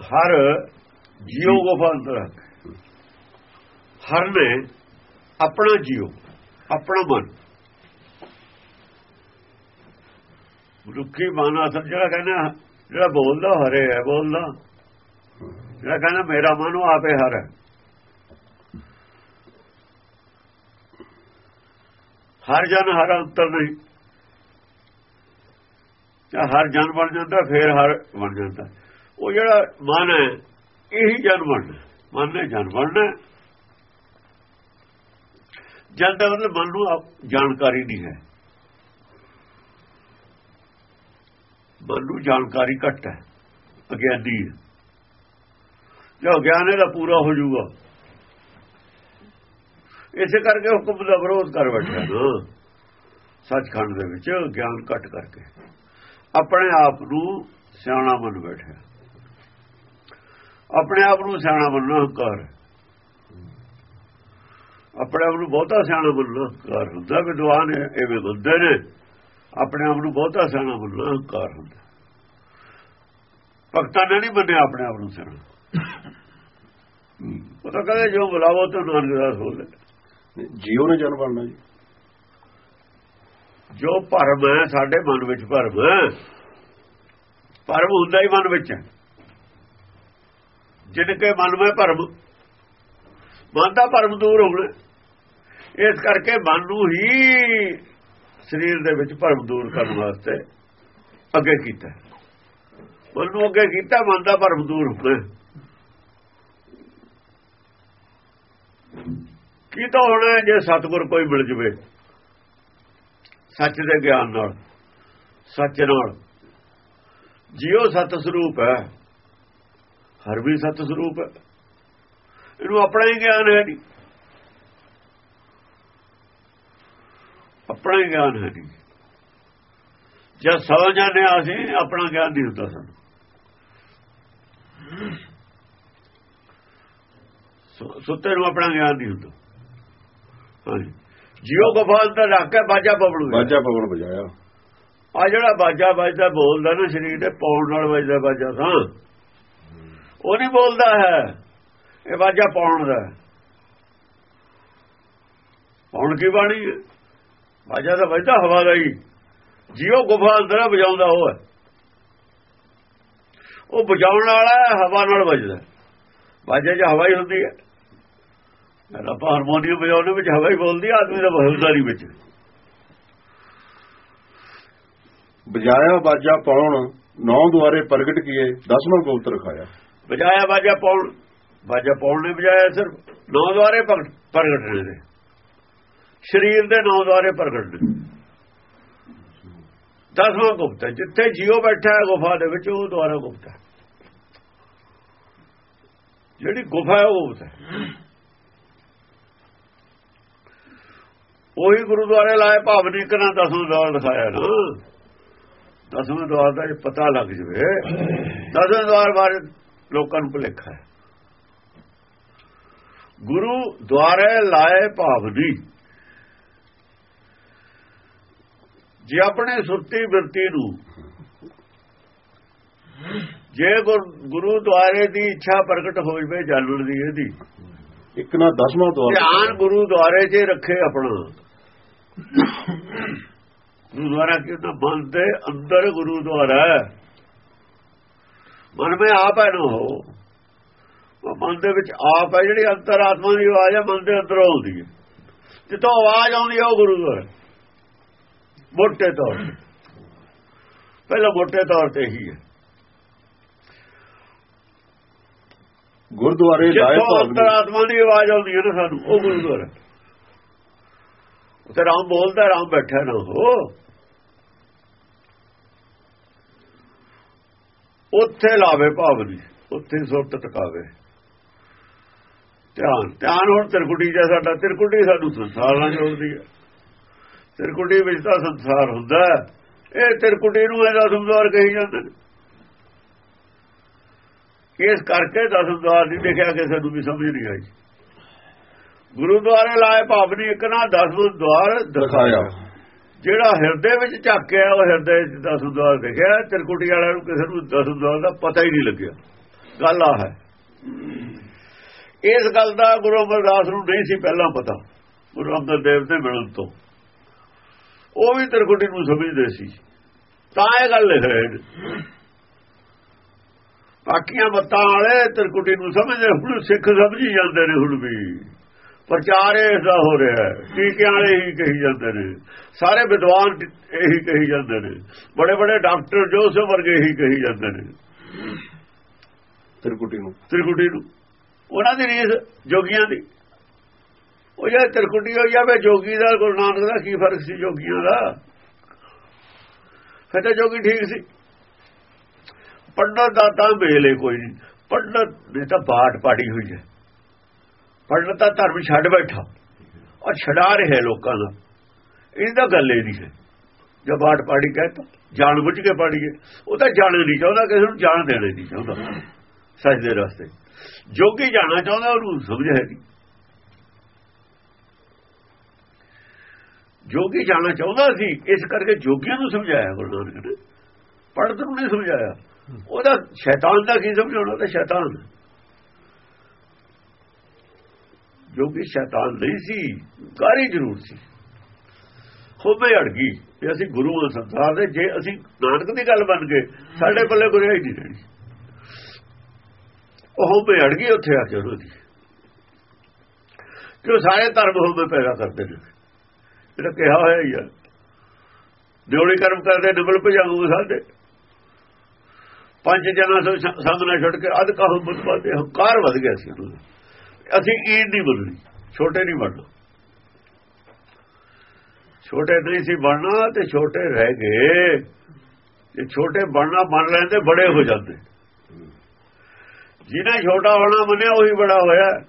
ਹਰ ਜੀਉ ਗੁਫਾ ਅੰਦਰ ਹਰ ਨੇ ਆਪਣਾ ਜੀਉ ਆਪਣਾ ਮਨ। ਰੁੱਖੀ ਮਨ ਅਸਲ ਜਿਹੜਾ ਕਹਿੰਦਾ ਜਿਹੜਾ ਬੋਲਦਾ ਹਰੇ ਹੈ ਬੋਲਦਾ। ਜਿਹੜਾ ਕਹਿੰਦਾ ਮੇਰਾ ਮਨ ਉਹ ਆਪੇ ਹਰ ਹੈ। ਹਰ ਜਨ ਹਰ ਅੰਤਰ ਨਹੀਂ। ਜਾਂ ਹਰ ਜਨ ਬਣ ਜਾਂਦਾ ਫੇਰ ਹਰ ਬਣ ਜਾਂਦਾ। ਉਹ ਜਿਹੜਾ ਮਨ ਹੈ, ਇਹੀ ਜਨ ਬਣਨਾ ਮਨ ਨੇ ਜਨ ਬਣਨਾ ਜਨ ਦਾ ਮਤਲਬ ਮਨ ਨੂੰ ਜਾਣਕਾਰੀ ਨਹੀਂ ਹੈ। ਮਨ ਨੂੰ ਜਾਣਕਾਰੀ ਘੱਟ ਹੈ, ਅਗਿਆਨੀ ਹੈ। ਜੋ ਗਿਆਨ ਇਹਦਾ ਪੂਰਾ ਹੋ ਜਾਊਗਾ। ਇਸੇ ਕਰਕੇ ਹੁਕਮ ਦਾ ਵਿਰੋਧ ਕਰ ਬੈਠਾ ਨਾ। ਸੱਚਖੰਡ ਦੇ ਵਿੱਚ ਗਿਆਨ ਘੱਟ ਕਰਕੇ। ਆਪਣੇ ਆਪ ਨੂੰ ਸਿਆਣਾ ਮੰਨ ਬੈਠਾ। ਆਪਣੇ ਆਪ ਨੂੰ ਸਿਆਣਾ ਮੰਨਣਾ ਹੰਕਾਰ ਆਪਣੇ ਆਪ ਨੂੰ ਬਹੁਤਾ ਸਿਆਣਾ ਮੰਨਣਾ ਹੰਕਾਰ ਹੁੰਦਾ ਵਿਦਵਾਨ ਐਵੇਂ ਬੰਦੇ ਨੇ। ਆਪਣੇ ਆਪ ਨੂੰ ਬਹੁਤਾ ਸਿਆਣਾ ਮੰਨਣਾ ਹੰਕਾਰ ਹੁੰਦਾ ਭਗਤਾਂ ਨੇ ਨਹੀਂ ਮੰਨਿਆ ਆਪਣੇ ਆਪ ਨੂੰ ਸਿਆਣਾ। ਉਹ ਤਾਂ ਕਹਿੰਦੇ ਜੋ ਬੁਲਾਵੋ ਤੇ ਨਾਨਕ ਦਾਸ ਬੋਲੇ ਜੀਉ ਨੇ ਜਨ ਬਣਨਾ ਜੀ। ਜੋ ਭਰਮ ਹੈ ਸਾਡੇ ਮਨ ਵਿੱਚ ਭਰਮ ਭਰਮ ਹੁੰਦਾ ਹੀ ਮਨ ਵਿੱਚ ਹੈ। ਜਿਨ ਕੇ ਮਨ ਵਿੱਚ ਭਰਮ। ਮਨ ਦਾ ਭਰਮ ਦੂਰ ਹੋਣਾ। ਇਸ ਕਰਕੇ ਮਨ ਨੂੰ ਹੀ ਸਰੀਰ ਦੇ ਵਿੱਚ ਭਰਮ ਦੂਰ ਕਰਨ ਵਾਸਤੇ ਅੱਗੇ ਕੀਤਾ। ਮਨ ਨੂੰ ਅੱਗੇ ਕੀਤਾ, ਮਨ ਦਾ ਭਰਮ ਦੂਰ ਹੋਣਾ। ਕੀ ਤਾਂ ਹੋਣਾ ਜੇ ਸਤਗੁਰ ਕੋਈ ਮਿਲ ਜਵੇ? ਸੱਚ ਦੇ ਗਿਆਨ ਨਾਲ, ਸੱਚ ਨਾਲ। ਜਿਉ ਸਤ ਸਰੂਪ ਹੈ। ਹਰ ਵੀ ਸਤ ਸਰੂਪ ਹੈ। ਇਹਨੂੰ ਆਪਣਾ ਹੀ ਗਿਆਨ ਹੈ ਨਹੀਂ। ਆਪਣਾ ਹੀ ਗਿਆਨ ਹੈ ਨਹੀਂ। ਜਦ ਸਮਝ ਜਾਂਦੇ ਆ ਅਸੀਂ ਆਪਣਾ ਗਿਆਨ ਨਹੀਂ ਹੁੰਦਾ ਸਾਨੂੰ। ਸੁੱਤੇ ਨੂੰ ਆਪਣਾ ਗਿਆਨ ਨਹੀਂ ਹੁੰਦਾ। ਹਾਂਜੀ। ਜਿਉ ਗੋਪਾਲ ਤਾਂ ਰੱਖ ਕੇ ਬਾਜਾ ਬਬਲੂ ਬਾਜਾ ਪਵਨ ਵਜਾਇਆ। ਆ ਜਿਹੜਾ ਬਾਜਾ ਵੱਜਦਾ ਬੋਲਦਾ ਨਾ ਸਰੀਰ ਦੇ ਪੌਣ ਨਾਲ ਵੱਜਦਾ ਬਾਜਾ ਤਾਂ ਉਹ ਨਹੀਂ ਬੋਲਦਾ ਹੈ। ਇਹ ਬਾਜਾ ਪਾਉਣ ਦਾ। ਪੌਣ ਕੀ ਬਾਣੀ ਹੈ? ਬਾਜਾ ਤਾਂ ਵੱਜਦਾ ਹਵਾ ਦਾ ਹੀ। ਜਿਉ ਗੁਫਾ ਅੰਦਰ ਵਜਾਉਂਦਾ ਉਹ ਹੈ। ਉਹ ਵਜਾਉਣ ਵਾਲਾ ਹਵਾ ਨਾਲ ਵੱਜਦਾ। ਬਾਜੇ 'ਚ ਹਵਾ ਹੀ ਹੁੰਦੀ ਹੈ। ਆਪਾਂ ਹਾਰਮੋਨੀਅਮ ਵਜਾਉਣ ਵਿੱਚ ਹਵਾ ਹੀ ਬੋਲਦੀ ਆਦਮੀ ਦਾ ਬਹਲਦਾਰੀ ਵਿੱਚ। ਬਜਾਇਆ ਬਾਜਾ ਪਾਉਣ, ਨੌ ਦੁਆਰੇ ਪ੍ਰਗਟ ਕੀਏ, ਦਸਵਾਂ ਗੋਤ ਰਖਾਇਆ ਬਜਾਇਆ ਬਾਜਾ ਪਾਉਣ ਬਾਜਾ ਪਾਉਣ ਨੇ ਬਜਾਇਆ ਸਿਰਫ ਨੌ ਦੁਆਰੇ ਪ੍ਰਗਟ ਨੇ। ਸਰੀਰ ਦੇ ਨੌ ਦੁਆਰੇ ਪ੍ਰਗਟ ਨੇ। ਦਸਵਾਂ ਗੁਪਤ ਜਿੱਥੇ ਜੀਓ ਬੈਠਾ ਹੈ, ਗੁਫਾ ਦੇ ਵਿੱਚ ਉਹ ਦੁਆਰਾ ਗੁਪਤ ਹੈ। ਜਿਹੜੀ ਗੁਫਾ ਹੈ, ਉਹ ਗੁਪਤ ਹੈ। ਉਹੀ ਗੁਰਦੁਆਰੇ ਲਾਏ ਭਾਵਨੀ ਕਰਾਂ ਦਸਵਾਂ ਦਵਾਰ ਦਿਖਾਇਆ ਨਾ। ਦਸਵੇਂ ਦਵਾਰ ਦਾ ਪਤਾ ਲੱਗ ਜਵੇ। ਦਸਵੇਂ ਦਵਾਰ ਬਾਰੇ ਲੋਕਾਂ ਨੂੰ ਭੁਲੇਖਾ ਹੈ। ਗੁਰੂ ਦੁਆਰੇ ਲਾਏ ਭਾਵਨੀ ਜੇ ਆਪਣੇ ਸੁਰਤੀ ਬਿਰਤੀ ਨੂੰ ਜੇ ਗੁਰੂ ਦੁਆਰੇ ਦੀ ਇੱਛਾ ਪ੍ਰਗਟ ਹੋ ਜਵੇ ਜਾਣਨ ਦੀ ਇਹਦੀ ਇੱਕ ਨਾ ਦਸਵਾਂ ਦੁਆਰ ਧਿਆਨ ਗੁਰੂ ਦੁਆਰੇ 'ਚ ਰੱਖੇ ਆਪਣਾ। ਗੁਰਦੁਆਰਾ ਕਿਉਂ ਨਾ ਮਨ ਦੇ ਅੰਦਰ ਗੁਰਦੁਆਰਾ ਮਨ ਵਿੱਚ ਆਪ ਹੈ ਨਾ ਉਹ ਮਨ ਦੇ ਵਿੱਚ ਆਪ ਹੈ ਜਿਹੜੀ ਅੰਤਰਾਤਮਾ ਦੀ ਆਵਾਜ਼ ਹੈ ਮਨ ਦੇ ਅੰਦਰੋਂ ਆਉਂਦੀ ਹੈ। ਜਿੱਥੋਂ ਆਵਾਜ਼ ਆਉਂਦੀ ਹੈ ਉਹ ਗੁਰੂ ਦਾ ਮੋਟੇ ਤੌਰ ਤੇ। ਪਹਿਲਾਂ ਮੋਟੇ ਤੌਰ ਤੇ ਹੀ ਹੈ। ਗੁਰਦੁਆਰੇ ਲਾਏ ਭਾਗ ਅੰਤਰਾਤਮਾ ਦੀ ਆਵਾਜ਼ ਆਉਂਦੀ ਹੈ ਨਾ ਸਾਨੂੰ ਉਹ ਗੁਰਦੁਆਰਾ ਤੇ ਰਾਮ ਬੋਲਦਾ ਰਾਮ ਬੈਠਾ ਨਾ ਹੋ। ਉੱਥੇ ਲਾਵੇ ਭਾਵਨੀ ਉੱਥੇ ਸੁਰਤ ਟਿਕਾਵੇ। ਧਿਆਨ ਧਿਆਨ ਹੁਣ ਤਿਰਕੁਟੀ ਜਿਹਾ ਸਾਡਾ, ਤਿਰਕੁਟੀ ਸਾਨੂੰ ਸੰਸਾਰ ਨਾਲ ਜੋੜਦੀ ਹੈ। ਤਿਰਕੁਟੀ ਵਿੱਚ ਤਾਂ ਸੰਸਾਰ ਹੁੰਦਾ ਇਹ ਤਿਰਕੁਟੀ ਨੂੰ ਇਹਦਾ ਸੰਸਾਰ ਕਹੀ ਜਾਂਦੇ ਨੇ। ਇਸ ਕਰਕੇ ਦਸਦਵਾਰ ਨਹੀਂ ਦੇਖਿਆ ਕਿਸੇ ਨੂੰ ਵੀ ਸਮਝ ਨਹੀਂ ਆਈ। ਗੁਰਦੁਆਰੇ ਲਾਏ ਭਾਵਨੀ ਇੱਕ ਨਾ ਦਸਵੇਂ ਦਵਾਰ ਦਿਖਾਇਆ। ਜਿਹੜਾ ਹਿਰਦੇ ਵਿੱਚ ਝਾਕਿਆ ਉਹ ਹਿਰਦੇ ਵਿੱਚ ਦਸਵੇਂ ਦਵਾਰ ਦੇਖਿਆ ਤਿਰਕੁਟੀ ਵਾਲਿਆਂ ਨੂੰ ਕਿਸੇ ਨੂੰ ਦਸਵੇਂ ਦਵਾਰ ਦਾ ਪਤਾ ਹੀ ਨਹੀਂ ਲੱਗਿਆ। ਗੱਲ ਆ ਹੈ। ਇਸ ਗੱਲ ਦਾ ਗੁਰੂ ਅਮਰਦਾਸ ਨੂੰ ਨਹੀਂ ਸੀ ਪਹਿਲਾਂ ਪਤਾ, ਗੁਰੂ ਅੰਗਦ ਦੇਵ ਦੇ ਮਿਲਣ ਤੋਂ। ਉਹ ਵੀ ਤਰਕੁਟੀ ਨੂੰ ਸਮਝਦੇ ਸੀ। ਤਾਂ ਇਹ ਗੱਲ ਲਿਖ ਰਹੇ ਬਾਕੀਆਂ ਮਤਾਂ ਵਾਲੇ ਤਰਕੁਟੀ ਨੂੰ ਸਮਝਦੇ, ਹੁਣ ਸਿੱਖ ਸਮਝੀ ਜਾਂਦੇ ਨੇ ਹੁਣ ਵੀ। ਪ੍ਰਚਾਰ ਇਸ ਦਾ ਹੋ ਰਿਹਾ ਹੈ। ਟੀਕਿਆਂ ਵਾਲੇ ਹੀ ਕਹੀ ਜਾਂਦੇ ਨੇ। ਸਾਰੇ ਵਿਦਵਾਨ ਇਹੀ ਕਹੀ ਜਾਂਦੇ ਨੇ। ਬੜੇ ਬੜੇ ਡਾਕਟਰ ਜੋਸਫ ਵਰਗੇ ਹੀ ਕਹੀ ਜਾਂਦੇ ਨੇ। ਤਿਰਕੁਟੀ ਨੂੰ। ਤਿਰਕੁਟੀ ਨੂੰ। ਉਹਨਾਂ ਦੀ ਰੀਸ ਜੋਗੀਆਂ ਦੀ। ਉਹ ਜੇ ਤਿਰਕੁਟੀ ਹੋ ਜਾਵੇ ਜੋਗੀ ਦਾ ਗੁਰੂ ਨਾਨਕ ਦਾ ਕੀ ਫ਼ਰਕ ਸੀ ਜੋਗੀਆਂ ਦਾ? ਫਿਰ ਤਾਂ ਜੋਗੀ ਠੀਕ ਸੀ। ਪੰਡਤ ਦਾ ਤਾਂ ਮੇਲੇ ਕੋਈ ਨਹੀਂ। ਪੰਡਤ ਨੇ ਤਾਂ ਬਾਟ ਪਾੜੀ ਹੋਈ ਹੈ। ਪੰਡਤ ਤਾਂ ਧਰਮ ਛੱਡ ਬੈਠਾ। ਔਰ ਛਡਾ ਰਿਹਾ ਲੋਕਾਂ ਦਾ। ਇਹਦਾ ਗੱਲ ਇਹ ਨਹੀਂ ਹੈ। ਜੇ ਬਾਟ ਪਾੜੀ ਕਹਿੰਦਾ ਜਾਣ ਬੁੱਝ ਕੇ ਪਾੜੀਏ ਉਹ ਤਾਂ ਜਾਣ ਨਹੀਂ ਚਾਹੁੰਦਾ ਕਿਸੇ ਨੂੰ ਜਾਣ ਦੇਣਾ ਨਹੀਂ ਚਾਹੁੰਦਾ। ਸੱਚ ਦੇ ਰਸਤੇ। ਜੋਗੀ ਜਾਣਾ ਚਾਹੁੰਦਾ ਉਹਨੂੰ ਸਮਝ ਹੈ ਨਹੀਂ। ਜੋਗੀ ਜਾਣਾ ਚਾਹੁੰਦਾ ਸੀ ਇਸ ਕਰਕੇ ਜੋਗੀਆਂ ਨੂੰ ਸਮਝਾਇਆ ਗੁਰੂ ਨਾਨਕ ਨੇ। ਪੰਡਤ ਨੂੰ ਨਹੀਂ ਸਮਝਾਇਆ। ਉਹਦਾ ਸ਼ੈਤਾਨ ਦਾ ਕੀ ਸਮਝਾਉਣਾ? ਤਾਂ ਸ਼ੈਤਾਨ ਜੋਗੀ ਸ਼ੈਤਾਨ ਨਹੀਂ ਸੀ ਕਾਰੀ ਜ਼ਰੂਰ ਸੀ? ਖੋਬੇ ਅੜ ਗਈ ਕਿ ਅਸੀਂ ਗੁਰੂ ਹਾਂ ਸੰਸਾਰ ਦੇ, ਜੇ ਅਸੀਂ ਨਾਨਕ ਦੀ ਗੱਲ ਬਣ ਗਏ, ਸਾਡੇ ਪੱਲੇ ਗੁਰਿਆਈ ਨਹੀਂ ਰਹਿਣੀ ਉਹ ਹੋਬੇ ਅੜ ਗਈ ਉੱਥੇ ਆ ਕੇ ਉਹਦੀ ਕਿ ਸਾਰੇ ਧਰਮ ਹੋਬੇ ਪੈਦਾ ਕਰਦੇ ਨੇ। ਜਿਹੜਾ ਕਿਹਾ ਹੋਇਆ ਹੀ ਆ ਦਿਉਲੀ ਕਰਮ ਕਰਦੇ ਨਿਬਲ ਭਜਾਉ ਸਾਡੇ। ਪੰਜ ਜਨਾਂ ਸੰਗ ਨਾਲ ਛੱਡ ਕੇ ਅਧ ਕਹੋ ਬੁੱਧਵਾਦੇ ਹੰਕਾਰ ਵੱਧ ਗਿਆ ਸੀ ਉਹਨਾਂ। ਦਾ ਅਸੀਂ ਈਦ ਨਹੀਂ ਬੋਲਣੀ ਛੋਟੇ ਨਹੀਂ ਬਣਨਾ। ਛੋਟੇ ਨਹੀਂ ਸੀ ਬਣਨਾ ਤੇ ਛੋਟੇ ਰਹਿ ਗਏ। ਜੇ ਛੋਟੇ ਬਣਨਾ ਮੰਨ ਲੈਂਦੇ, ਬੜੇ ਹੋ ਜਾਂਦੇ। ਜਿਹਨੇ ਛੋਟਾ ਹੋਣਾ ਮੰਨਿਆ, ਉਹੀ ਬੜਾ ਹੋਇਆ।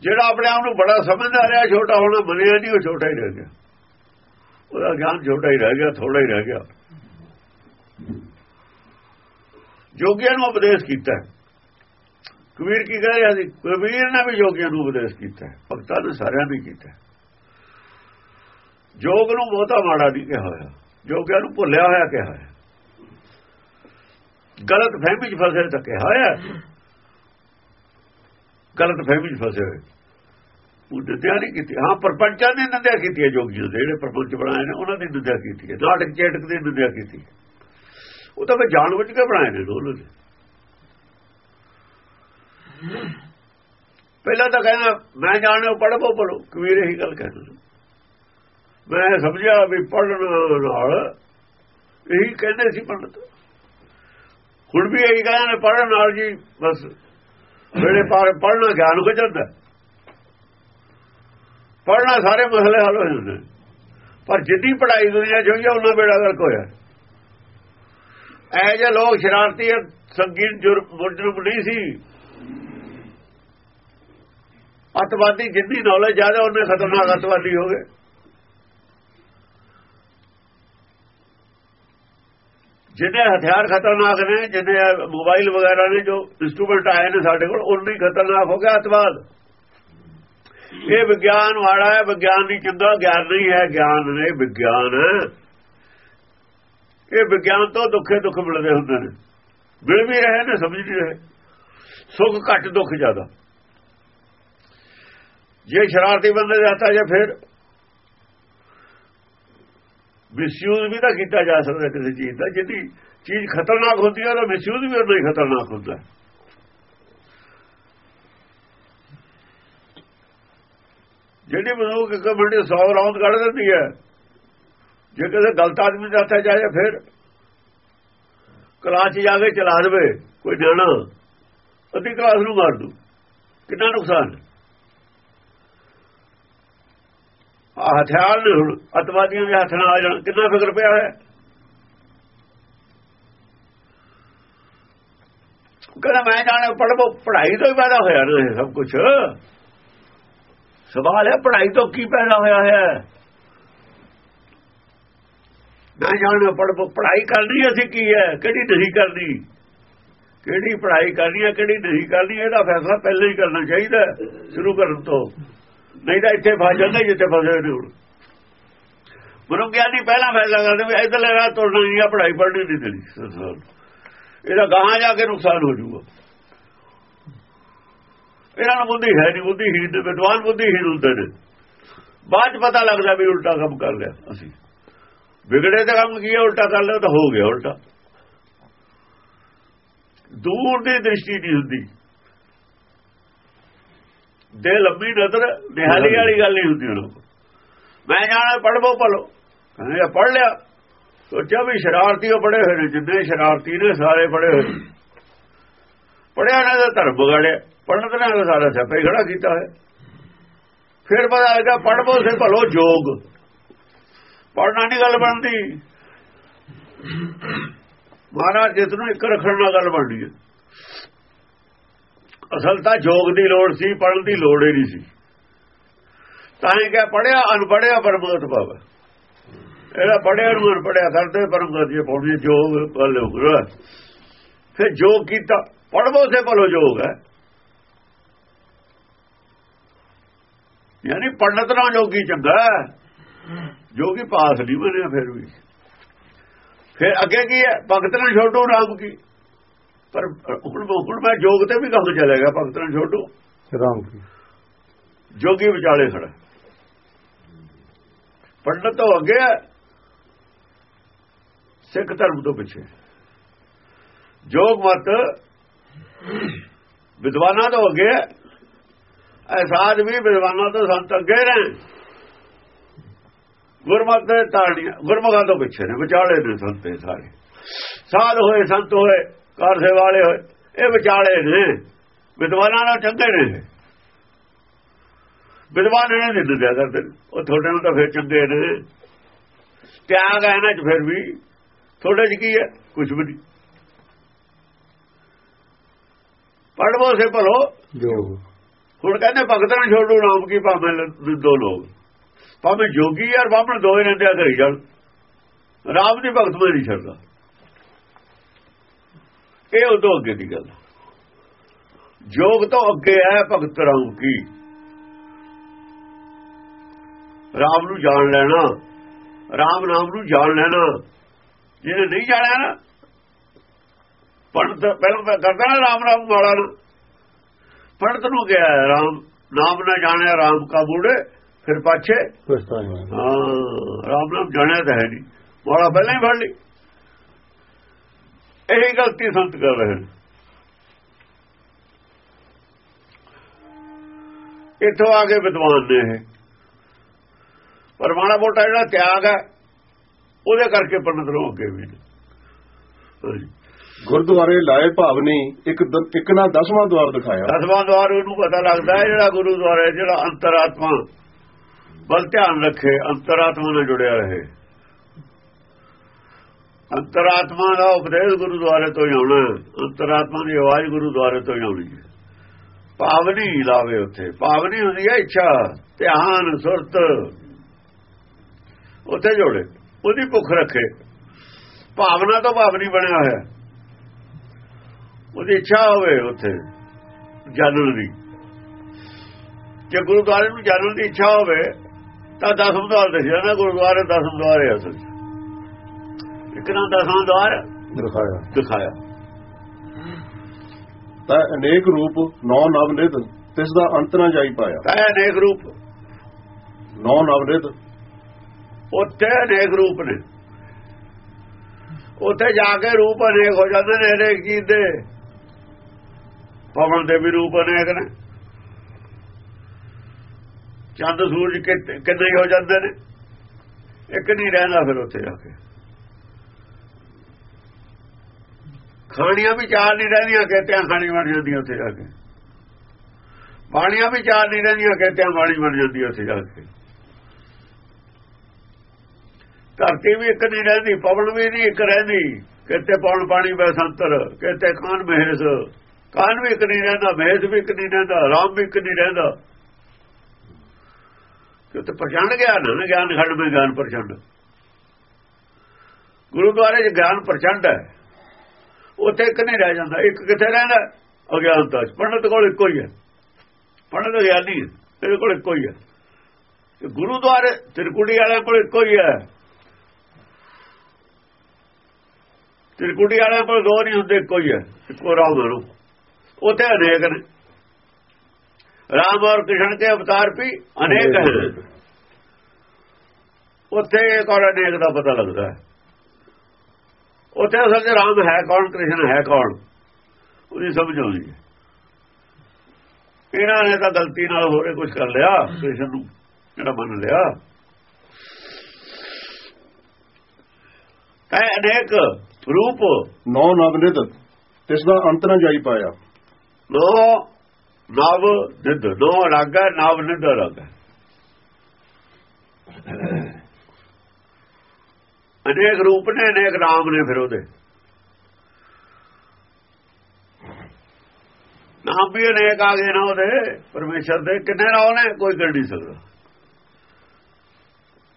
ਜਿਹੜਾ ਆਪਣੇ ਆਪ ਨੂੰ ਬੜਾ ਸਮਝਦਾ ਰਿਹਾ, ਛੋਟਾ ਹੋਣਾ ਮੰਨਿਆ ਨਹੀਂ, ਉਹ ਛੋਟਾ ਹੀ ਰਹਿ ਗਿਆ। ਉਹਦਾ ਗਿਆਨ ਛੋਟਾ ਹੀ ਰਹਿ ਗਿਆ ਥੋੜਾ ਹੀ ਰਹਿ ਗਿਆ। ਜੋਗੀਆਂ ਨੂੰ ਉਪਦੇਸ਼ ਕੀਤਾ। ਕਬੀਰ ਕੀ ਕਹਿ ਰਿਹਾ ਸੀ? ਕਬੀਰ ਨੇ ਵੀ ਜੋਗੀਆਂ ਨੂੰ ਉਪਦੇਸ਼ ਕੀਤਾ ਭਗਤਾਂ ਨੇ ਸਾਰਿਆਂ ਨੇ ਕੀਤਾ ਜੋਗ ਨੂੰ ਬਹੁਤਾ ਮਾੜਾ ਨਹੀਂ ਕਿਹਾ ਹੋਇਆ, ਜੋਗਿਆਂ ਨੂੰ ਭੁੱਲਿਆ ਹੋਇਆ ਕਿਹਾ ਹੋਇਆ। ਗਲਤ ਫਹਿਮੀ ਚ ਫਸੇ ਤਾਂ ਕਿਹਾ ਹੋਇਆ। ਗਲਤ ਫਹਿਮੀ ਚ ਫਸੇ ਹੋਏ। ਉਹ ਨਿੰਦਿਆ ਨਹੀਂ ਕੀਤੀ। ਹਾਂ, ਪਰਪੰਚਾਂ ਦੀ ਨਿੰਦਿਆ ਕੀਤੀ ਹੈ, ਜੋਗੀਆਂ ਦੇ ਜਿਹੜੇ ਪਰਪੰਚ ਬਣਾਏ ਨੇ, ਉਹਨਾਂ ਦੀ ਨਿੰਦਿਆ ਕੀਤੀ ਹੈ। ਨਾਟਕ ਚੇਟਕ ਦੀ ਨਿੰਦਿਆ ਕੀਤੀ ਉਹ ਤਾਂ ਮੈਂ ਜਾਣ ਬੁੱਝ ਕੇ ਬਣਾਏ ਨੇ ਉਹਨਾਂ ਨੇ। ਪਹਿਲਾਂ ਤਾਂ ਕਹਿੰਦਾ, ਮੈਂ ਜਾਣਿਓ ਪੜ੍ਹੋ। ਪੜੋ ਕਬੀਰ ਇਹੀ ਗੱਲ ਕਹਿੰਦਾ। ਮੈਂ ਸਮਝਿਆ ਵੀ ਪੜ੍ਹਨ ਨਾਲ ਇਹੀ ਕਹਿੰਦੇ ਸੀ ਪੰਡਤ। ਹੁਣ ਵੀ ਇਹੀ ਕਹਿੰਦੇ ਪੜ੍ਹਨ ਨਾਲ ਜੀ, ਬਸ ਵੇਲੇ ਪਾਰ ਪੜਨਾ ਗਿਆਨ ਹੋ ਜਾਂਦਾ। ਪੜਨਾ ਸਾਰੇ ਮਸਲੇ ਹੱਲ ਹੋ ਜਾਂਦੇ ਪਰ ਜਿੱਦੀ ਪੜਾਈ ਦੁਨੀਆ ਚ ਹੋਈ ਉਹਨਾਂ ਬੇੜਾ ਗਰਕ ਹੋਇਆ ਐ ਜੇ ਲੋਕ ਸ਼ਰਾਰਤੀ ਸੰਗੀਤ ਜੁਰਮ ਨਹੀਂ ਸੀ। ਅਤਵਾਦੀ ਜਿੰਨੀ ਨੌਲੇਜ ਜ਼ਿਆਦਾ ਉਹਨੇ ਖਤਰਨਾਕ ਅਤਵਾਦੀ ਹੋ ਗਏ। ਜਿਹਨੇ ਹਥਿਆਰ ਖਤਰਨਾਕ ਨੇ, ਜਿਹਨੇ ਮੋਬਾਈਲ ਵਗੈਰਾ ਨੇ, ਜੋ ਇੰਸਟਰੂਮੈਂਟ ਆਏ ਨੇ ਸਾਡੇ ਕੋਲ ਉਨੀ ਖਤਰਨਾਕ ਹੋ ਗਿਆ ਅਤਵਾਦ। ਇਹ ਵਿਗਿਆਨ ਵਾਲਾ ਹੈ, ਵਿਗਿਆਨ ਨਹੀਂ ਚੰਗਾ, ਗਿਆਨ ਨਹੀਂ ਹੈ, ਗਿਆਨ ਨੇ ਵਿਗਿਆਨ। ਇਹ ਵਿਗਿਆਨ ਤੋਂ ਦੁੱਖੇ ਦੁੱਖ ਮਿਲਦੇ ਹੁੰਦੇ ਨੇ। ਮਿਲ ਵੀ ਰਹੇ ਨੇ, ਸਮਝ ਨਹੀਂ ਰਹੇ। ਸੁੱਖ ਘੱਟ, ਦੁੱਖ ਜ਼ਿਆਦਾ। ਜੇ ਸ਼ਰਾਰਤੀ ਬੰਦੇ ਜਾਂਦਾ ਜਾਂ ਫਿਰ ਮਿਸਯੂਜ਼ ਵੀ ਤਾਂ ਕੀਤਾ ਜਾ ਸਕਦਾ ਕਿਸੇ ਚੀਜ਼ ਦਾ। ਜਿਹਦੀ ਚੀਜ਼ ਖਤਰਨਾਕ ਹੁੰਦੀ ਹੈ ਤਾਂ ਮਿਸਯੂਜ਼ ਵੀ ਉਨਾ ਹੀ ਖਤਰਨਾਕ ਹੁੰਦਾ। ਜਿਹੜੀ ਬੰਦੂਕ ਇੱਕ ਮਿੰਟ 100 ਰਾਉਂਡ ਕੱਢ ਦਿੰਦੀ ਹੈ, ਜੇ ਕਿਸੇ ਗਲਤ ਆਦਮੀ ਦਾ ਹੱਥ ਜਾਏ ਫਿਰ ਕਲਾਸ ਜਾ ਕੇ ਚਲਾ ਦੇਵੇ, ਕੋਈ ਨਿਆਣਾ ਅੱਧੀ ਕਲਾਸ ਨੂੰ ਮਾਰ ਦੂ। ਕਿੰਨਾ ਨੁਕਸਾਨ? ਆ ਹਥਿਆਰ ਨੇ ਹੁਣ, ਅਤਵਾਦੀਆਂ ਦੇ ਹੱਥ ਨਾਲ ਆ ਜਾਣ। ਕਿੰਨਾ ਫਿਕਰ ਪਿਆ ਹੋਇਆ? ਕਹਿੰਦਾ, ਮੈਂ ਜਾਣੇ ਪੜ੍ਹੋ ਪੜ੍ਹਾਈ ਤੋਂ ਹੀ ਪੈਦਾ ਹੋਇਆ ਨਾ ਸਭ ਕੁਝ ਸਵਾਲ ਹੈ, ਪੜ੍ਹਾਈ ਤੋਂ ਕੀ ਪੈਦਾ ਹੋਇਆ ਹੈ? ਮੈਂ ਜਾਣੇ ਪੜ੍ਹੋ ਪੜ੍ਹਾਈ ਕਰਨੀ ਅਸੀਂ ਕੀ ਹੈ? ਕਿਹੜੀ ਨਹੀਂ ਕਰਨੀ? ਕਿਹੜੀ ਪੜ੍ਹਾਈ ਕਰਨੀ ਹੈ, ਕਿਹੜੀ ਨਹੀਂ ਕਰਨੀ? ਇਹਦਾ ਫੈਸਲਾ ਪਹਿਲਾਂ ਹੀ ਕਰਨਾ ਚਾਹੀਦਾ ਸ਼ੁਰੂ ਕਰਨ ਤੋਂ। ਨਹੀਂ ਤਾਂ ਇੱਥੇ ਫਸ ਜਾਂਦੇ ਜਿੱਥੇ ਫਸੇ ਨੇ ਹੁਣ ਗੁਰੂ ਗਿਆਨੀ ਪਹਿਲਾਂ ਫੈਸਲਾ ਕਰਦੇ ਵੀ ਇਧਰ ਰਾਹ ਤੁਰਨਾ ਨਹੀਂ ਆ ਪੜ੍ਹਾਈ ਪੜ੍ਹਨੀ ਨਹੀਂ ਦੇਣੀ। ਇਹਦਾ ਗਾਹਾਂ ਜਾ ਕੇ ਨੁਕਸਾਨ ਹੋ ਜਾਊਗਾ। ਇਹਨਾਂ ਨੂੰ ਬੁੱਧੀ ਹੈ ਨਹੀਂ, ਬੁੱਧੀ ਹੀ ਵਿਦਵਾਨ ਬੁੱਧੀ ਹੀ ਹੁੰਦੇ ਨੇ। ਬਾਅਦ ਚ ਪਤਾ ਲੱਗਦਾ ਵੀ ਉਲਟਾ ਕੰਮ ਕਰ ਲਿਆ ਅਸੀਂ। ਵਿਗੜੇ ਦਾ ਕੰਮ ਕੀ ਹੈ ਉਲਟਾ ਕਰ ਲਿਆ ਤਾਂ ਹੋ ਗਿਆ ਉਲਟਾ। ਦੂਰ ਦੀ ਦ੍ਰਿਸ਼ਟੀ ਨਹੀਂ ਹੁੰਦੀ। ਦੇ ਲੰਮੀ ਨਜ਼ਰ ਨਿਹਾਲੀ ਵਾਲੀ ਗੱਲ ਨਹੀਂ ਹੁੰਦੀ ਉਹਨਾਂ। ਮੈਂ ਜਾਣਾ ਪੜਵੋ ਭਲੋ। ਕਹਿੰਦੇ ਪੜ ਲਿਆ। ਸੋਚਿਆ ਵੀ ਸ਼ਰਾਰਤੀ ਉਹ ਪੜੇ ਹੋਏ ਨੇ ਜਿੰਨੇ ਸ਼ਰਾਰਤੀ ਨੇ ਸਾਰੇ ਪੜੇ ਹੋਏ ਪੜਿਆ ਨਾ ਦਾ ਧਰਮ ਬਗਾੜਿਆ ਪੜਨ ਤੇ ਨਾਲ ਸਾਰਾ ਸਿਆਪਾ ਹੀ ਖੜਾ ਕੀਤਾ ਹੈ ਫਿਰ ਪਤਾ ਲੱਗਾ ਪੜਵੋ ਸੇ ਭਲੋ ਜੋਗ। ਪੜਨਾ ਨਹੀਂ ਗੱਲ ਬਣਦੀ। ਮਹਾਰਾਜ ਜਿਸ ਨੂੰ ਇੱਕ ਰੱਖਣ ਨਾਲ ਗੱਲ ਬਣਦੀ ਹੈ। ਅਸਲ ਤਾਂ ਜੋਗ ਦੀ ਲੋੜ ਸੀ ਪੜਨ ਦੀ ਲੋੜ ਹੀ ਨਹੀਂ ਸੀ। ਤਾਂ ਹੀ ਕਿ ਪੜਿਆ ਅਨਪੜਿਆ ਪਰਮਗਤ ਪਾਵੇ ਇਹਦਾ ਪੜਿਆ ਨੂੰ ਅਨਪੜਿਆ ਕਰਦੇ ਪਰਮਗਤ ਜੀ ਪੌੜੀ ਜੋਗ ਭਲੇ ਫਿਰ ਜੋਗ ਕੀਤਾ ਪੜਵੋ ਸੇ ਭਲੋ ਜੋਗ ਹੈ। ਯਾਨੀ ਪੰਡਤ ਨਾਲ ਜੋਗੀ ਚੰਗਾ ਜੋਗੀ ਪਾਸ ਨਹੀਂ ਬਣਿਆ ਫਿਰ ਵੀ। ਫਿਰ ਅੱਗੇ ਕੀ ਹੈ? ਭਗਤ ਨਾਲ ਛੋਟੋ ਰਾਮ ਕੀ? ਪਰ ਹੁਣ ਹੁਣ ਮੈਂ ਜੋਗ ਤੇ ਵੀ ਕੰਮ ਚੱਲੇਗਾ ਭਗਤ ਨਾਲ ਛੋਟੂ। ਰਾਮ ਕੀ ਜੋਗੀ ਵਿਚਾਲੇ ਖੜਾ। ਪੰਡਤ ਤੋਂ ਅੱਗੇ ਸਿੱਖ ਧਰਮ ਤੋਂ ਪਿੱਛੇ। ਜੋਗ ਮਤ ਵਿਦਵਾਨਾਂ ਤੋਂ ਅੱਗੇ ਐਸਾਦ ਵੀ ਵਿਦਵਾਨਾਂ ਤੋਂ ਸੰਤ ਅੱਗੇ ਨੇ ਗੁਰਮਤ ਦੇ ਤਾੜੀਆਂ ਗੁਰਮਗਾਂ ਤੋਂ ਪਿੱਛੇ ਨੇ ਵਿਚਾਲੇ ਨੇ ਸੰਤੇ ਸਾਰੇ। ਸਾਧ ਹੋਏ ਸੰਤ ਹੋਏ। ਕਾਰ ਸੇ ਵਾਲੇ ਹੋਏ। ਇਹ ਵਿਚਾਲੇ ਨੇ। ਵਿਦਵਾਨਾਂ ਨਾਲ ਚੰਗੇ ਨੇ। ਵਿਦਵਾਨ ਇਹਨਾਂ ਦੇ ਦਿਆ ਕਰਦੇ ਉਹ ਤੁਹਾਡੇ ਨੂੰ ਤਾਂ ਫਿਰ ਚੰਗੇ ਨੇ। ਤਿਆਗ ਹੈ ਚ ਫਿਰ ਵੀ। ਥੋੜੇ ਚ ਕੀ ਹੈ? ਕੁਝ ਵੀ ਨਹੀਂ। ਪੜਵੋ ਸੇ ਭਲੋ। ਜੋਗ ਹੁਣ ਕਹਿੰਦੇ ਭਗਤਾਂ ਛੋੜੂ ਨਾਮ ਕੀ ਭਾਵੇਂ ਦੋ ਲੋਕ। ਭਾਵੇਂ ਜੋਗੀ ਯਾਰ ਬਾਹਮਣ ਦੋਏ ਰਹਿੰਦੇ ਆ ਘਰੀ ਜਾਣ ਰਾਮ ਦੀ ਭਗਤ ਮੈਂ ਨਹੀਂ ਛੱਡਦਾ। ਇਹ ਉਦੋਂ ਅੱਗੇ ਦੀ ਗੱਲ ਜੋਗ ਤੋਂ ਅੱਗੇ ਹੈ ਭਗਤ ਰਾਮ ਕੀ। ਰਾਮ ਨੂੰ ਜਾਣ ਲੈਣਾ ਰਾਮ ਨਾਮ ਨੂੰ ਜਾਣ ਲੈਣਾ ਜਿਹਨੇ ਨਹੀਂ ਜਾਣਿਆ ਨਾ। ਪੰਡਤ ਪਹਿਲਾਂ ਕਰਦਾ ਨਾ ਰਾਮ ਰਾਮ ਵਾਲਾ ਨਾ। ਪੰਡਤ ਨੂੰ ਗਿਆ ਰਾਮ ਨਾਮ ਨਾ ਜਾਣਿਆ ਰਾਮ ਕਾ ਬੂੜੇ ਫਿਰ ਪਾਛੇ। ਹਾਂ ਰਾਮ ਨਾਮ ਜਾਣਿਆ ਤਾਂ ਹੈ ਨਹੀਂ। ਵਾਲਾ ਪਹਿਲਾਂ ਹੀ ਫੜ ਲਈ। ਇਹ ਗਲਤੀ ਸੰਤ ਕਰ ਰਹੇ ਨੇ। ਇੱਥੋਂ ਆ ਕੇ ਵਿਦਵਾਨ ਨੇ ਇਹ। ਪਰ ਮਾੜਾ ਮੋਟਾ ਜਿਹੜਾ ਤਿਆਗ ਹੈ ਉਹਦੇ ਕਰਕੇ ਪੰਡਤ ਰੋ ਅੱਗੇ ਵੀ ਗੁਰਦੁਆਰੇ ਲਾਏ ਭਾਵਨੀ ਇੱਕ ਇੱਕ ਨਾਲ ਦਸਵਾਂ ਦਵਾਰ ਦਿਖਾਇਆ। ਦਸਵਾਂ ਦਵਾਰ ਉਹਨੂੰ ਪਤਾ ਲੱਗਦਾ ਹੈ ਜਿਹੜਾ ਗੁਰੂ ਦੁਆਰੇ ਜਿਹੜਾ ਅੰਤਰਾਤਮਾ। ਬਲ ਧਿਆਨ ਰੱਖੇ ਅੰਤਰਾਤਮਾ ਨਾਲ ਜੁੜਿਆ ਰਹੇ। ਅੰਤਰਾਤਮਾ ਦਾ ਉਪਦੇਸ਼ ਗੁਰੂ ਦੁਆਰੇ ਤੋਂ ਹੀ ਆਉਣਾ ਅੰਤਰਾਤਮਾ ਦੀ ਆਵਾਜ਼ ਗੁਰੂ ਦੁਆਰੇ ਤੋਂ ਹੀ ਆਉਣੀ ਹੈ। ਭਾਵਨੀ ਲਾਵੇ ਉੱਥੇ। ਭਾਵਨੀ ਹੁੰਦੀ ਹੈ ਇੱਛਾ, ਧਿਆਨ, ਸੁਰਤ। ਉੱਥੇ ਜੋੜੇ। ਉਹਦੀ ਭੁੱਖ ਰੱਖੇ। ਭਾਵਨਾ ਤੋਂ ਭਾਵਨੀ ਬਣਿਆ ਹੋਇਆ। ਉਹਦੀ ਇੱਛਾ ਹੋਵੇ ਉੱਥੇ ਜਾਣਨ ਦੀ। ਜੇ ਗੁਰਦੁਆਰੇ ਨੂੰ ਜਾਣਨ ਦੀ ਇੱਛਾ ਹੋਵੇ, ਤਾਂ ਦਸਮ ਦਵਾਰ ਦੱਸਿਆ ਨਾ ਗੁਰਦੁਆਰੇ ਦਸਮ ਦਵਾਰ ਅਸਲ ਇੱਕ ਨਾ ਦਸਮ ਦਵਾਰ ਦਿਖਾਇਆ। ਦਿਖਾਇਆ। ਤਾਂ ਅਨੇਕ ਰੂਪ ਨੌ ਨਵਨਿਤ ਤਿਸ ਦਾ ਅੰਤ ਨਾ ਜਾਈ ਪਾਇਆ। ਤਾਂ ਅਨੇਕ ਰੂਪ। ਨੌ ਨਵਨਿਤ ਉੱਥੇ ਅਨੇਕ ਰੂਪ ਨੇ। ਉੱਥੇ ਜਾ ਕੇ ਰੂਪ ਅਨੇਕ ਹੋ ਜਾਂਦੇ ਨੇ ਹਰੇਕ ਚੀਜ਼ ਦੇ। ਪਵਨ ਦੇ ਵੀ ਰੂਪ ਅਨੇਕ ਨੇ। ਚੰਦ ਸੂਰਜ ਕਿੰਨੇ ਹੋ ਜਾਂਦੇ ਨੇ। ਇੱਕ ਨਹੀਂ ਰਹਿੰਦਾ ਫਿਰ ਉੱਥੇ ਜਾ ਕੇ। ਖਾਣੀਆਂ ਵੀ ਚਾਰ ਨਹੀਂ ਰਹਿੰਦੀਆਂ ਕਹਿੰਦੇ ਖਾਣੀ ਬਣ ਜਾਂਦੀਆਂ ਉੱਥੇ ਜਾ ਕੇ। ਬਾਣੀਆਂ ਵੀ ਚਾਰ ਨਹੀਂ ਰਹਿੰਦੀਆਂ ਕਹਿੰਦੇ ਬਾਣੀ ਬਣ ਜਾਂਦੀ ਉੱਥੇ ਜਾ ਕੇ। ਧਰਤੀ ਵੀ ਇੱਕ ਨਹੀਂ ਰਹਿੰਦੀ, ਪਵਨ ਵੀ ਨਹੀਂ ਇੱਕ ਰਹਿੰਦੀ। ਕਿਤੇ ਪੌਣ ਪਾਣੀ ਬੈਸੰਤਰ ਕਿਤੇ ਕਾਨ ਮਹੇਸ਼। ਕਾਨ ਵੀ ਇੱਕ ਨਹੀਂ ਰਹਿੰਦਾ, ਮਹੇਸ਼ ਵੀ ਇੱਕ ਨਹੀਂ ਰਹਿੰਦਾ, ਰਾਮ ਵੀ ਇੱਕ ਨਹੀਂ ਰਹਿੰਦਾ। ਕਿਤੇ ਪ੍ਰਚੰਡ ਗਿਆਨ ਹੈ ਨਾ, ਗਿਆਨ ਖੰਡ ਵਿੱਚ ਗਿਆਨ ਪ੍ਰਚੰਡ। ਗੁਰਦੁਆਰੇ 'ਚ ਗਿਆਨ ਪ੍ਰਚੰਡ ਹੈ। ਉੱਥੇ ਇੱਕ ਨਹੀਂ ਰਹਿ ਜਾਂਦਾ ਇੱਕ ਕਿੱਥੇ ਰਹਿੰਦਾ? ਅਗਿਆਨਤਾ ਪੰਡਤ ਕੋਲ ਇੱਕੋ ਹੀ ਹੈ। ਪੰਡਤ ਗਿਆਨੀ ਇਹਦੇ ਕੋਲ ਇੱਕੋ ਹੀ ਹੈ। ਗੁਰਦੁਆਰੇ ਤਿਰਕੁੜੀ ਵਾਲਿਆਂ ਕੋਲ ਇੱਕੋ ਹੀ ਹੈ। ਤਿਰਕੁੜੀ ਵਾਲਿਆਂ ਕੋਲ ਦੋ ਨਹੀਂ ਹੁੰਦੇ ਇੱਕੋ ਹੀ ਹੈ। ਇੱਕੋ ਰਾਮ ਨੂੰ ਉੱਥੇ ਅਨੇਕ ਨੇ। ਰਾਮ ਔਰ ਕ੍ਰਿਸ਼ਨ ਕੇ ਅਵਤਾਰ ਵੀ ਅਨੇਕ ਹੈ। ਉੱਥੇ ਇੱਕ ਔਰ ਅਨੇਕ ਦਾ ਪਤਾ ਲੱਗਦਾ ਹੈ। ਉੱਥੇ ਅਸਲ 'ਚ ਰਾਮ ਹੈ ਕੌਣ ਕ੍ਰਿਸ਼ਨ ਹੈ ਕੌਣ? ਉਹਦੀ ਸਮਝ ਆਉਂਦੀ ਹੈ। ਇਹਨਾਂ ਨੇ ਤਾਂ ਗਲਤੀ ਨਾਲ ਹੋਰੇ ਕੁਝ ਕਰ ਲਿਆ ਕ੍ਰਿਸ਼ਨ ਨੂੰ ਜਿਹੜਾ ਮੰਨ ਲਿਆ। ਹੈ ਅਨੇਕ ਰੂਪ ਨੌ ਨਵਨਿਤ ਤਿਸ ਦਾ ਅੰਤ ਨਾ ਜਾਈ ਪਾਇਆ। ਨੋ ਨਵ ਨਿਧ ਨੋ ਅਲੱਗ ਹੈ ਨਵ ਨਿਧ ਅਲੱਗ ਹੈ। ਅਨੇਕ ਰੂਪ ਨੇ, ਅਨੇਕ ਨਾਮ ਨੇ ਫਿਰ ਉਹਦੇ। ਨਾਮ ਵੀ ਅਨੇਕ ਆ ਗਏ ਨਾ ਉਹਦੇ, ਪਰਮੇਸ਼ਰ ਦੇ। ਕਿੰਨੇ ਨਾਮ ਨੇ, ਕੋਈ ਕਰ ਨਹੀਂ ਸਕਦਾ।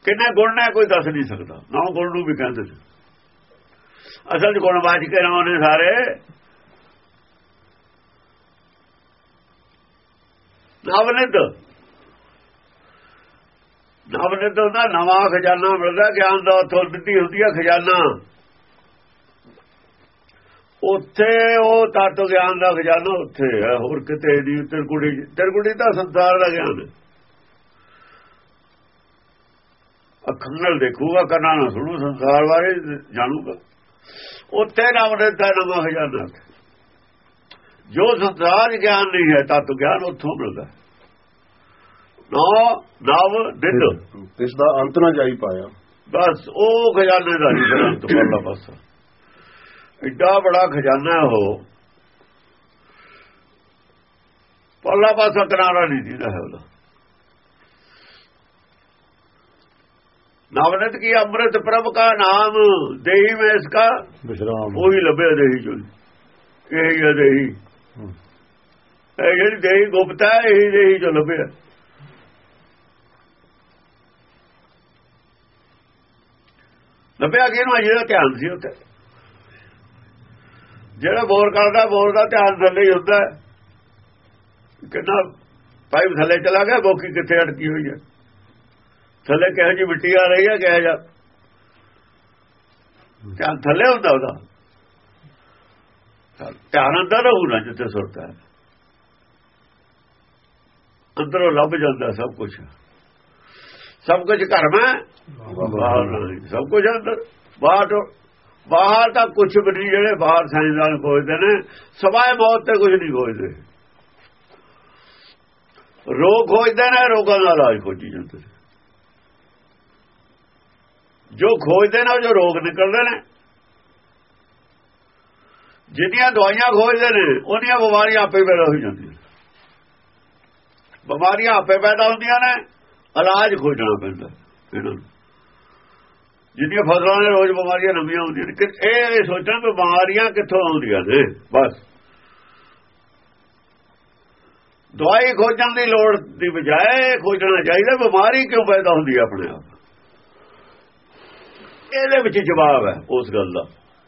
ਕਿੰਨੇ ਗੁਣ ਨੇ, ਕੋਈ ਦੱਸ ਨਹੀਂ ਸਕਦਾ। ਨਾਮ ਗੁਣ ਨੂੰ ਵੀ ਕਹਿੰਦੇ ਨੇ। ਅਸਲ ਚ ਗੁਣ ਬਾਜ ਕੇ ਨਾਮ ਨੇ ਸਾਰੇ ਨਵਨਿਤ ਨਵਨਿਤ ਦਾ ਨਵਾਂ ਖਜ਼ਾਨਾ ਮਿਲਦਾ, ਗਿਆਨ ਦਾ ਉੱਥੋਂ ਦਿੱਤੀ ਹੁੰਦੀ ਹੈ ਖਜ਼ਾਨਾ। ਉੱਥੇ ਉਹ ਤਤ ਗਿਆਨ ਦਾ ਖਜ਼ਾਨਾ ਉੱਥੇ ਹੈ, ਹੋਰ ਕਿਤੇ ਨਹੀਂ ਤਿਰਕੁੜੀ ਤਿਰਕੁੜੀ ਤਾਂ ਸੰਸਾਰ ਦਾ ਗਿਆਨ ਹੈ। ਅੱਖਾਂ ਨਾਲ ਦੇਖੂਗਾ, ਕੰਨਾਂ ਨਾਲ ਸੁਣੂ, ਸੰਸਾਰ ਬਾਰੇ ਜਾਣੂਗਾ। ਉੱਥੇ ਨਵਨਿਤ ਦਾ ਨਵਾਂ ਖਜ਼ਾਨਾ ਜੋ ਸੰਸਾਰ ਗਿਆਨ ਨਹੀਂ ਹੈ, ਤਤ ਗਿਆਨ ਉੱਥੋਂ ਮਿਲਦਾ ਨੋ ਨਵ ਦਿਨ ਤਿਸ ਦਾ ਅੰਤ ਨਾ ਜਾਈ ਪਾਇਆ। ਬਸ ਉਹ ਖਜ਼ਾਨੇ ਦਾ ਨਹੀਂ ਫਿਰ ਅੰਤ ਪਰਲਾ ਪਾਸਾ ਐਡਾ ਬੜਾ ਖਜ਼ਾਨਾ ਉਹ। ਪਰਲਾ ਪਾਸਾ ਕਿਨਾਰਾ ਨਹੀਂ ਦੀਦਾ ਹੈ ਉਹਦਾ ਨਵਨਤ ਕੀ ਅੰਮ੍ਰਿਤ ਪ੍ਰਭ ਕਾ ਨਾਮ ਦੇਹੀ ਮੈਂ ਇਸਕਾ ਵਿਸ਼ਰਾਮ। ਉਹੀ ਲੱਭਿਆ ਦੇਹੀ ਚੋਂ। ਇਹ ਹੀ ਹੈ। ਦੇਹੀ ਇਹ ਜਿਹੜੀ ਦੇਹੀ ਗੁਪਤਾ ਹੈ ਇਹੀ ਦੇਹੀ ਚੋਂ ਲੱਭਿਆ। ਲੱਭਿਆ ਕਿਹਨੂੰ ਜਿਹਦਾ ਧਿਆਨ ਸੀ ਉੱਤੇ ਜਿਹੜਾ ਬੋਰ ਕਰਦਾ, ਬੋਰ ਦਾ ਧਿਆਨ ਥੱਲੇ ਹੀ ਹੁੰਦਾ ਕਿੰਨਾ ਪਾਈਪ ਥੱਲੇ ਚਲਾ ਗਿਆ, ਬੋਕੀ ਕਿੱਥੇ ਅਟਕੀ ਹੋਈ ਹੈ? ਥੱਲੇ ਕਿਹੋ ਜੀ ਮਿੱਟੀ ਆ ਰਹੀ ਹੈ, ਕਿਹੋ ਜਿਹਾ? ਧਿਆਨ ਥੱਲੇ ਹੁੰਦਾ ਉਹਦਾ। ਧਿਆਨ ਅੰਦਰ ਰਹੂਣਾ ਜਿੱਥੇ ਸੁਰਤਾ ਹੈ। ਅੰਦਰੋਂ ਲੱਭ ਜਾਂਦਾ ਸਭ ਕੁਝ ਸਭ ਕੁਝ ਘਰ ਮੈਂ। ਬਾਹਰ ਨਹੀਂ ਸਭ ਕੁਝ ਅੰਦਰ। ਬਾਹਰ ਬਾਹਰ ਤਾਂ ਕੁਝ ਵੀ ਨਹੀਂ ਜਿਹੜੇ ਬਾਹਰ ਸਾਇੰਸਦਾਨ ਖੋਜਦੇ ਨੇ ਸਵਾਏ ਮੌਤ ਤੇ ਕੁਝ ਨਹੀਂ ਖੋਜਦੇ। ਰੋਗ ਖੋਜਦੇ ਨੇ ਰੋਗਾਂ ਦਾ ਇਲਾਜ ਖੋਜੀ ਜਾਂਦੇ ਜੋ ਖੋਜਦੇ ਨੇ ਜੋ ਰੋਗ ਨਿਕਲਦੇ ਨੇ। ਜਿੰਨੀਆਂ ਦਵਾਈਆਂ ਖੋਜਦੇ ਨੇ ਉਹਨੀਆਂ ਬਿਮਾਰੀਆਂ ਆਪੇ ਪੈਦਾ ਹੋ ਜਾਂਦੀਆਂ ਬਿਮਾਰੀਆਂ ਆਪੇ ਪੈਦਾ ਹੁੰਦੀਆਂ ਨੇ। ਇਲਾਜ ਖੋਜਣਾ ਪੈਂਦਾ ਇਹਨਾਂ ਨੂੰ। ਜਿੰਨੀਆਂ ਫਸਲਾਂ ਨੇ ਰੋਜ਼ ਬਿਮਾਰੀਆਂ ਨਵੀਆਂ ਹੁੰਦੀਆਂ ਨੇ। ਕਿ ਇਹ ਸੋਚਣ ਕਿ ਬਿਮਾਰੀਆਂ ਕਿੱਥੋਂ ਆਉਂਦੀਆਂ ਨੇ? ਬਸ। ਦਵਾਈ ਖੋਜਣ ਦੀ ਲੋੜ ਦੀ ਬਜਾਏ ਖੋਜਣਾ ਚਾਹੀਦਾ, ਬਿਮਾਰੀ ਕਿਉਂ ਪੈਦਾ ਹੁੰਦੀ ਹੈ ਆਪਣੇ ਆਪ? ਇਹਦੇ ਵਿੱਚ ਜਵਾਬ ਹੈ ਉਸ ਗੱਲ ਦਾ,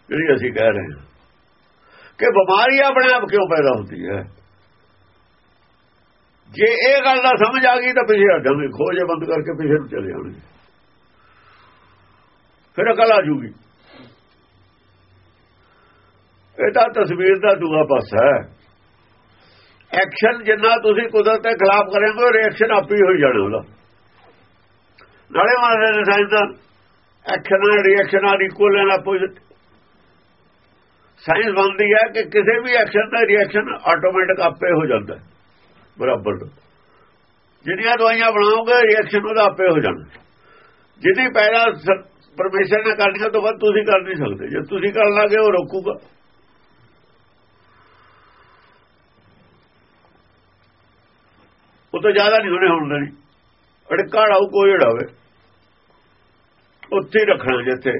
ਜਿਹੜੀ ਅਸੀਂ ਕਹਿ ਰਹੇ ਹਾਂ। ਕਿ ਬਿਮਾਰੀ ਆਪਣੇ ਆਪ ਕਿਉਂ ਪੈਦਾ ਹੁੰਦੀ ਹੈ? ਜੇ ਇਹ ਗੱਲ ਦਾ ਸਮਝ ਆ ਗਈ ਤਾਂ ਪਿਛੇ ਹਟਾਂਗੇ ਖੋਜੇ ਬੰਦ ਕਰਕੇ ਪਿਛੇ ਨੂੰ ਚਲੇ ਜਾਣਗੇ ਫਿਰ ਅਕਲ ਆ ਜੂਗੀ। ਇਹ ਤਾਂ ਤਸਵੀਰ ਦਾ ਦੂਆ ਪਾਸਾ ਹੈ। ਐਕਸ਼ਨ ਜਿੰਨਾ ਤੁਸੀਂ ਕੁਦਰਤ ਦੇ ਖਿਲਾਫ ਕਰੋਗੇ ਰਿਐਕਸ਼ਨ ਆਪੇ ਹੋਈ ਜਾਣਾ ਉਹਦਾ। ਨਾਲੇ ਮਾਰਦੇ ਨੇ ਸਾਇੰਸ ਦਾ ਐਕਸ਼ਨ ਨਾਲ ਰਿਐਕਸ਼ਨ ਨਾਲ ਇਕੁਅਲ ਐਂਡ ਆਪੋਜ਼ਿਟ ਸਾਇੰਸ ਮੰਨਦੀ ਹੈ ਕਿ ਕਿਸੇ ਵੀ ਐਕਸ਼ਨ ਦਾ ਰਿਐਕਸ਼ਨ ਆਟੋਮੈਟਿਕ ਆਪੇ ਹੋ ਜਾਂਦਾ ਬਰਾਬਰ ਜਿਹੜੀਆਂ ਦਵਾਈਆਂ ਬਣਾਓਗੇ ਰਿਐਕਸ਼ਨ ਉਹਦਾ ਆਪੇ ਹੋ ਜਾਣਾ। ਜਿੰਨੀ ਪੈਦਾ ਪਰਮੇਸ਼ਰ ਨੇ ਕਰਨੀਆਂ ਤੋਂ ਬਾਅਦ ਤੁਸੀਂ ਕਰ ਨਹੀਂ ਸਕਦੇ। ਜੇ ਤੁਸੀਂ ਕਰਨ ਲੱਗੇ, ਉਹ ਰੋਕੂਗਾ। ਉਹ ਤਾਂ ਜ਼ਿਆਦਾ ਨਹੀਂ ਹੋਣੇ ਹੁਣ ਨਹੀਂ ਅੜਕਾ ਲਾਉ ਕੋਈ ਢਾਵੇ ਉੱਥੇ ਰੱਖਣਾ ਜਿੱਥੇ।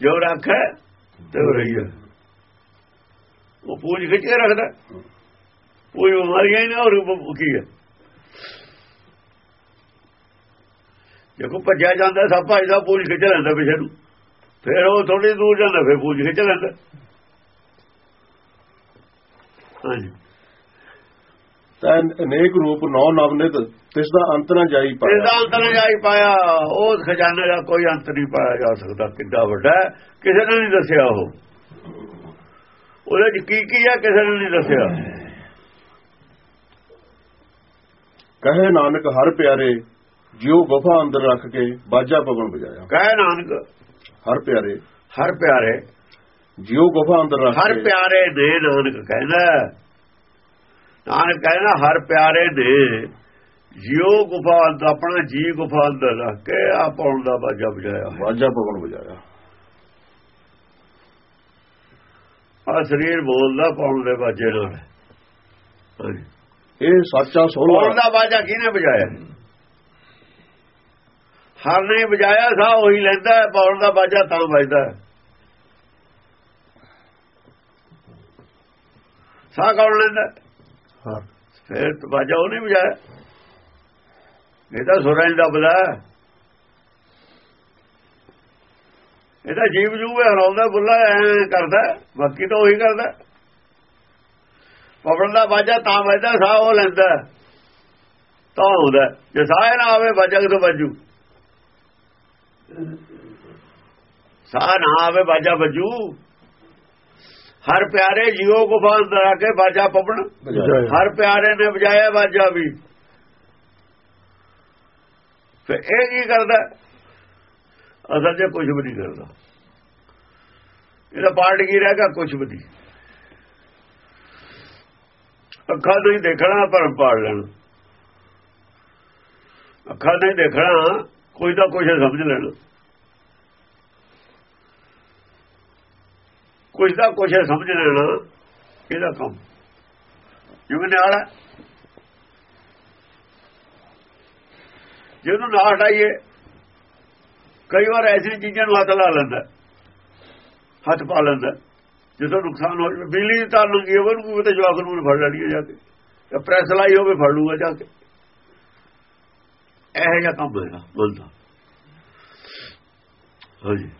ਜੋ ਰੱਖੇ, ਤੇ ਰਹੀ ਹੈ ਉਹ ਪੂਜ ਖਿੱਚ ਕੇ ਰੱਖਦਾ। ਕੋਈ ਬਿਮਾਰੀਆਂ ਹੀ ਨਾ ਹੋਰ ਕੀ ਹੈ। ਜੇ ਕੋ ਭੱਜਿਆ ਜਾਂਦਾ ਸਭ ਭੱਜਦਾ ਪੂਜ ਖਿੱਚ ਲੈਂਦਾ ਪਿਛੇ ਨੂੰ। ਫਿਰ ਉਹ ਥੋੜੀ ਦੂਰ ਜਾਂਦਾ ਫਿਰ ਪੂਜ ਖਿੱਚ ਲੈਂਦਾ। ਹਾਂਜੀ। ਤੈ ਅਨੇਕ ਰੂਪ ਨੌ ਨਵਨਿਤ ਤਿਸ ਦਾ ਅੰਤ ਨਾ ਜਾਈ ਪਾਇਆ। ਇਹਦਾ ਅੰਤ ਨਾ ਜਾਈ ਪਾਇਆ ਉਹ ਖਜ਼ਾਨੇ ਦਾ ਕੋਈ ਅੰਤ ਨਹੀਂ ਪਾਇਆ ਜਾ ਸਕਦਾ। ਕਿੱਡਾ ਵੱਡਾ ਕਿਸੇ ਨੇ ਨਹੀਂ ਦੱਸਿਆ ਉਹ। ਉਹਦੇ ਚ ਕੀ ਕੀ ਹੈ ਕਿਸੇ ਨੇ ਨਹੀਂ ਦੱਸਿਆ। ਕਹੇ ਨਾਨਕ ਹਰ ਪਿਆਰੇ ਜਿਉ ਗੁਫਾ ਅੰਦਰ ਰੱਖ ਕੇ ਬਾਜਾ ਪਵਨ ਵਜਾਇਆ ਕਹਿ ਨਾਨਕ ਹਰ ਪਿਆਰੇ। ਹਰ ਪਿਆਰੇ। ਜਿਉ ਗੁਫਾ ਅੰਦਰ ਰੱਖ ਹਰ ਪਿਆਰੇ ਦੇ ਨਾਨਕ ਕਹਿੰਦਾ ਨਾਨਕ ਕਹਿੰਦਾ ਹਰ ਪਿਆਰੇ ਦੇ ਜਿਉ ਗੁਫਾ ਆਪਣਾ ਜੀ ਗੁਫਾ ਅੰਦਰ ਰੱਖ ਕੇ ਆ ਪਾਉਣ ਦਾ ਬਾਜਾ ਵਜਾਇਆ ਬਾਜਾ ਪਵਨ ਵਜਾਇਆ ਆ ਸਰੀਰ ਬੋਲਦਾ ਪਾਉਣ ਦੇ ਬਾਜੇ ਨਾਲ। ਇਹ ਸੱਚਾ ਸੋਲਾ ਪਾਉਣ ਦਾ ਬਾਜਾ ਕਿਹਨੇ ਵਜਾਇਆ? ਹਰ ਨੇ ਵਜਾਇਆ ਸਾ ਉਹੀ ਲੈਂਦਾ ਪਾਉਣ ਦਾ ਬਾਜਾ ਤਾਂ ਵੱਜਦਾ। ਸਾਹ ਕੌਣ ਲੈਂਦਾ? ਹਾਂ। ਫਿਰ ਤਾਂ ਬਾਜਾ ਉਹ ਨਹੀਂ ਵਜਾਇਆ। ਇਹ ਤਾਂ ਸੁਰਾਂ ਦਾ ਬਲਾ ਇਹ ਤਾਂ ਜੀਵ ਜੂਵੇ ਹਰਾਉਂਦਾ ਬੁੱਲਾ ਐ ਕਰਦਾ ਬਾਕੀ ਤਾਂ ਉਹੀ ਕਰਦਾ। ਪਵਨ ਦਾ ਬਾਜਾ ਤਾਂ ਵੱਜਦਾ ਸਾਹ ਉਹ ਲੈਂਦਾ। ਤਾਂ ਹੁੰਦਾ। ਜੇ ਸਾਹ ਨਾ ਆਵੇ ਬਾਜਾ ਕਿਦੋਂ ਵੱਜੂ? ਸਾਹ ਨਾ ਆਵੇ ਬਾਜਾ ਵੱਜੂ। ਹਰ ਪਿਆਰੇ ਜੀਵੋ ਕੋ ਬਾਂਧ ਆ ਕੇ ਬਾਜਾ ਪਵਨ। ਹਰ ਪਿਆਰੇ ਨੇ ਵਜਾਇਆ ਬਾਜਾ ਵੀ। ਫਿਰ ਇਹ ਕੀ ਕਰਦਾ? ਅਸਲ 'ਚ ਕੁਝ ਵੀ ਨਹੀਂ ਕਰਦਾ। ਇਹਦਾ ਪਾਰਟ ਕੀ ਰਹੇਗਾ ਕੁਝ ਵੀ ਨਹੀਂ। ਅੱਖਾਂ ਨਹੀਂ ਦੇਖਣਾ, ਪਰ ਪਾੜ ਲੈਣਾ। ਅੱਖਾਂ ਨਹੀਂ ਦੇਖਣਾ, ਕੋਈ ਤਾਂ ਕੁਝ ਸਮਝ ਲੈਣਾ। ਕੁਝ ਤਾਂ ਕੁਝ ਸਮਝ ਲੈਣਾ, ਇਹਦਾ ਕੰਮ। ਜਿਵੇਂ ਨਾਲ ਹੈ। ਜਿਹਨੂੰ ਨਾ ਹਟਾਈਏ ਕਈ ਵਾਰ ਐਸੀ ਚੀਜ਼ਾਂ ਨੂੰ ਹੱਥ ਲਾ ਲੈਂਦਾ ਹੱਥ ਪਾ ਲੈਂਦਾ ਜਦੋਂ ਨੁਕਸਾਨ ਹੋ ਜਾਵੇ ਬਿਜਲੀ ਦੀ ਤਾਰ ਲੰਗੀ ਹੋਵੇ, ਉਹਨੂੰ ਕਿਤੇ ਜਵਾਕ ਨੂੰ ਫੜ ਲੈਣੀ ਹੈ ਜਾ ਕੇ। ਜਾਂ ਪ੍ਰੈਸ ਲਾਈ ਹੋਵੇ, ਫੜ ਲੂਗਾ ਜਾ ਕੇ। ਇਹ ਜਿਹਾ ਕੰਮ ਹੈਗਾ ਬੰਦਾ ਹਾਂਜੀ।